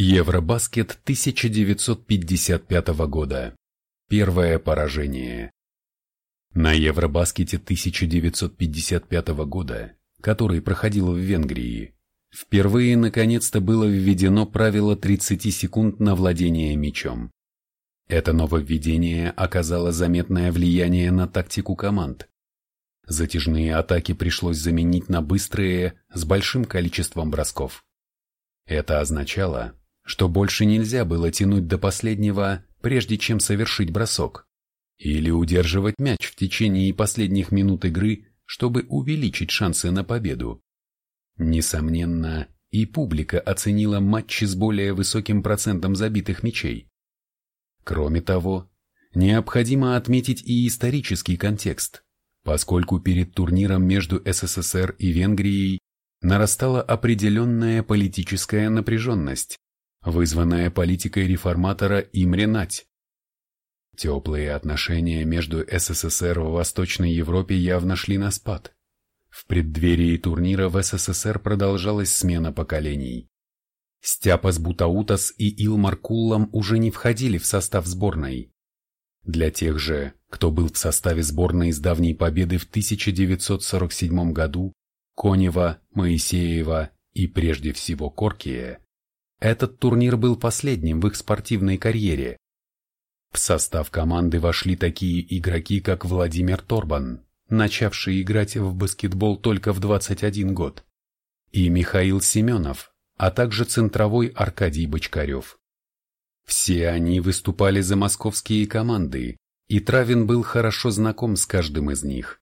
Евробаскет 1955 года. Первое поражение. На Евробаскете 1955 года, который проходил в Венгрии, впервые наконец-то было введено правило 30 секунд на владение мячом. Это нововведение оказало заметное влияние на тактику команд. Затяжные атаки пришлось заменить на быстрые с большим количеством бросков. Это означало, что больше нельзя было тянуть до последнего, прежде чем совершить бросок, или удерживать мяч в течение последних минут игры, чтобы увеличить шансы на победу. Несомненно, и публика оценила матчи с более высоким процентом забитых мячей. Кроме того, необходимо отметить и исторический контекст, поскольку перед турниром между СССР и Венгрией нарастала определенная политическая напряженность, вызванная политикой реформатора Имре Нать. Теплые отношения между СССР в Восточной Европе явно шли на спад. В преддверии турнира в СССР продолжалась смена поколений. Стяпас Бутаутас и Илмар Куллам уже не входили в состав сборной. Для тех же, кто был в составе сборной с давней победы в 1947 году, Конева, Моисеева и прежде всего Коркия, этот турнир был последним в их спортивной карьере. В состав команды вошли такие игроки, как Владимир Торбан, начавший играть в баскетбол только в 21 год, и Михаил Семенов, а также центровой Аркадий Бочкарев. Все они выступали за московские команды, и Травин был хорошо знаком с каждым из них.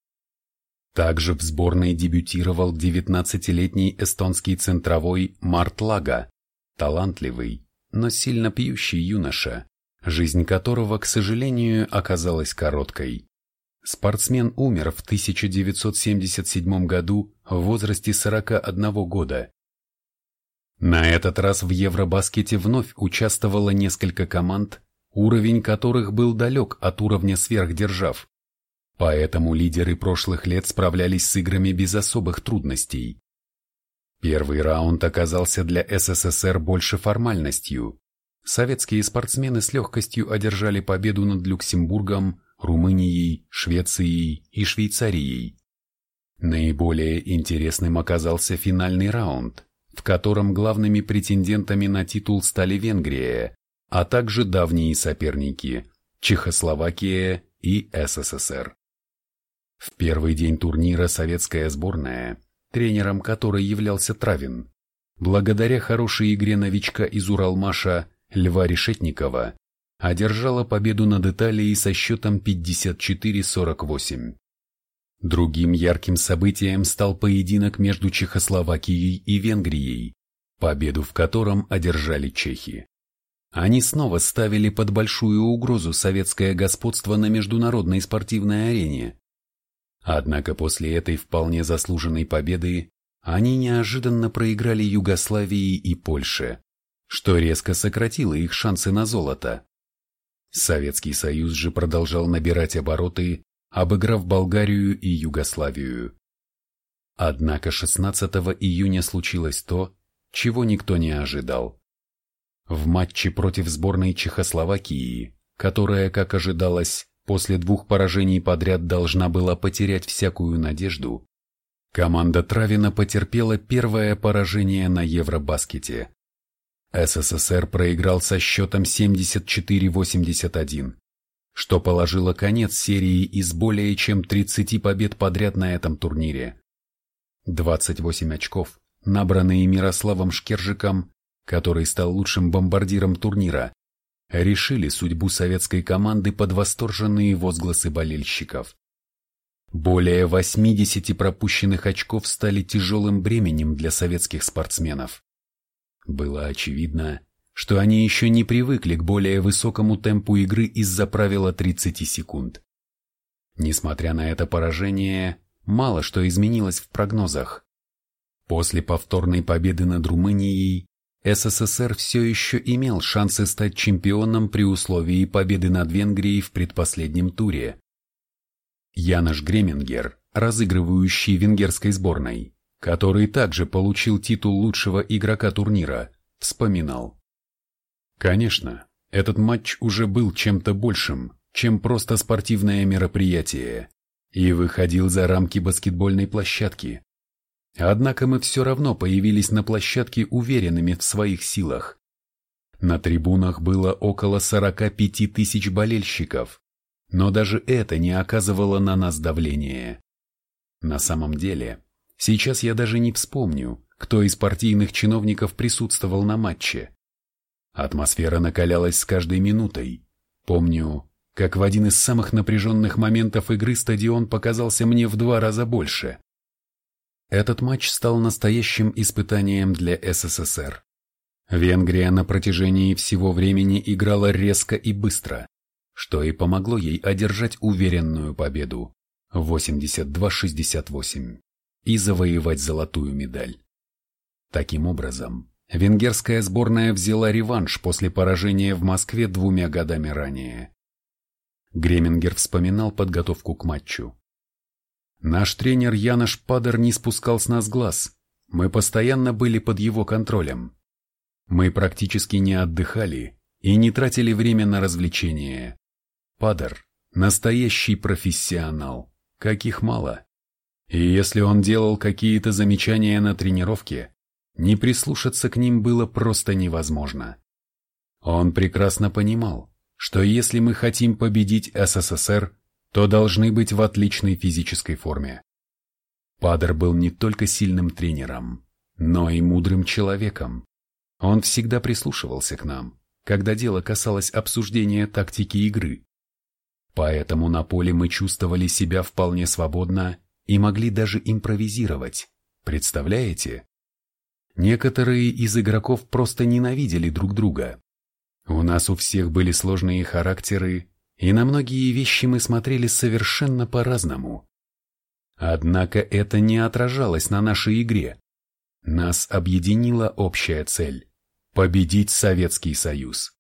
Также в сборной дебютировал 19-летний эстонский центровой Март Лага, талантливый, но сильно пьющий юноша, жизнь которого, к сожалению, оказалась короткой. Спортсмен умер в 1977 году в возрасте 41 года. На этот раз в Евробаскете вновь участвовало несколько команд, уровень которых был далек от уровня сверхдержав. Поэтому лидеры прошлых лет справлялись с играми без особых трудностей. Первый раунд оказался для СССР больше формальностью. Советские спортсмены с легкостью одержали победу над Люксембургом, Румынией, Швецией и Швейцарией. Наиболее интересным оказался финальный раунд, в котором главными претендентами на титул стали Венгрия, а также давние соперники – Чехословакия и СССР. В первый день турнира советская сборная тренером которой являлся Травин, благодаря хорошей игре новичка из Уралмаша Льва Решетникова, одержала победу над Италией со счетом 54-48. Другим ярким событием стал поединок между Чехословакией и Венгрией, победу в котором одержали чехи. Они снова ставили под большую угрозу советское господство на международной спортивной арене, Однако после этой вполне заслуженной победы они неожиданно проиграли Югославии и Польше, что резко сократило их шансы на золото. Советский Союз же продолжал набирать обороты, обыграв Болгарию и Югославию. Однако 16 июня случилось то, чего никто не ожидал. В матче против сборной Чехословакии, которая, как ожидалось, после двух поражений подряд должна была потерять всякую надежду, команда Травина потерпела первое поражение на Евробаскете. СССР проиграл со счетом 74-81, что положило конец серии из более чем 30 побед подряд на этом турнире. 28 очков, набранные Мирославом Шкержиком, который стал лучшим бомбардиром турнира, решили судьбу советской команды под восторженные возгласы болельщиков. Более 80 пропущенных очков стали тяжелым бременем для советских спортсменов. Было очевидно, что они еще не привыкли к более высокому темпу игры из-за правила 30 секунд. Несмотря на это поражение, мало что изменилось в прогнозах. После повторной победы над Румынией СССР все еще имел шансы стать чемпионом при условии победы над Венгрией в предпоследнем туре. Янош Гремингер, разыгрывающий венгерской сборной, который также получил титул лучшего игрока турнира, вспоминал. Конечно, этот матч уже был чем-то большим, чем просто спортивное мероприятие, и выходил за рамки баскетбольной площадки. Однако мы все равно появились на площадке уверенными в своих силах. На трибунах было около 45 тысяч болельщиков, но даже это не оказывало на нас давления. На самом деле, сейчас я даже не вспомню, кто из партийных чиновников присутствовал на матче. Атмосфера накалялась с каждой минутой. Помню, как в один из самых напряженных моментов игры стадион показался мне в два раза больше. Этот матч стал настоящим испытанием для СССР. Венгрия на протяжении всего времени играла резко и быстро, что и помогло ей одержать уверенную победу 82-68 и завоевать золотую медаль. Таким образом, венгерская сборная взяла реванш после поражения в Москве двумя годами ранее. Гремингер вспоминал подготовку к матчу. Наш тренер Янош Падер не спускал с нас глаз, мы постоянно были под его контролем. Мы практически не отдыхали и не тратили время на развлечения. Падер – настоящий профессионал, каких мало. И если он делал какие-то замечания на тренировке, не прислушаться к ним было просто невозможно. Он прекрасно понимал, что если мы хотим победить СССР, то должны быть в отличной физической форме. Падер был не только сильным тренером, но и мудрым человеком. Он всегда прислушивался к нам, когда дело касалось обсуждения тактики игры. Поэтому на поле мы чувствовали себя вполне свободно и могли даже импровизировать. Представляете? Некоторые из игроков просто ненавидели друг друга. У нас у всех были сложные характеры, и на многие вещи мы смотрели совершенно по-разному. Однако это не отражалось на нашей игре. Нас объединила общая цель – победить Советский Союз.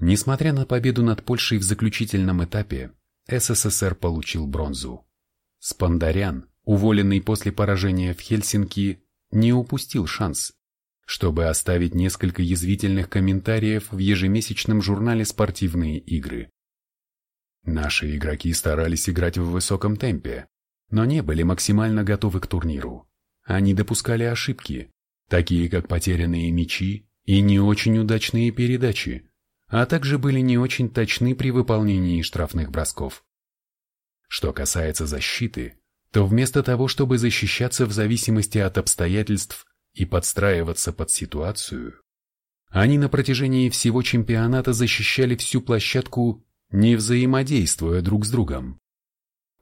Несмотря на победу над Польшей в заключительном этапе, СССР получил бронзу. Спандарян, уволенный после поражения в Хельсинки, не упустил шанс, чтобы оставить несколько язвительных комментариев в ежемесячном журнале «Спортивные игры». Наши игроки старались играть в высоком темпе, но не были максимально готовы к турниру. Они допускали ошибки, такие как потерянные мячи и не очень удачные передачи, а также были не очень точны при выполнении штрафных бросков. Что касается защиты, то вместо того, чтобы защищаться в зависимости от обстоятельств и подстраиваться под ситуацию, они на протяжении всего чемпионата защищали всю площадку, не взаимодействуя друг с другом.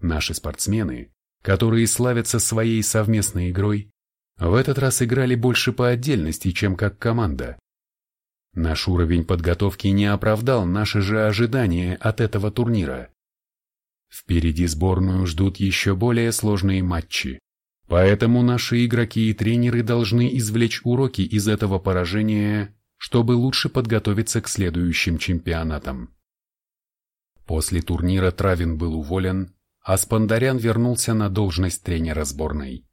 Наши спортсмены, которые славятся своей совместной игрой, в этот раз играли больше по отдельности, чем как команда. Наш уровень подготовки не оправдал наши же ожидания от этого турнира. Впереди сборную ждут еще более сложные матчи, поэтому наши игроки и тренеры должны извлечь уроки из этого поражения, чтобы лучше подготовиться к следующим чемпионатам. После турнира Травин был уволен, а Спандарян вернулся на должность тренера сборной.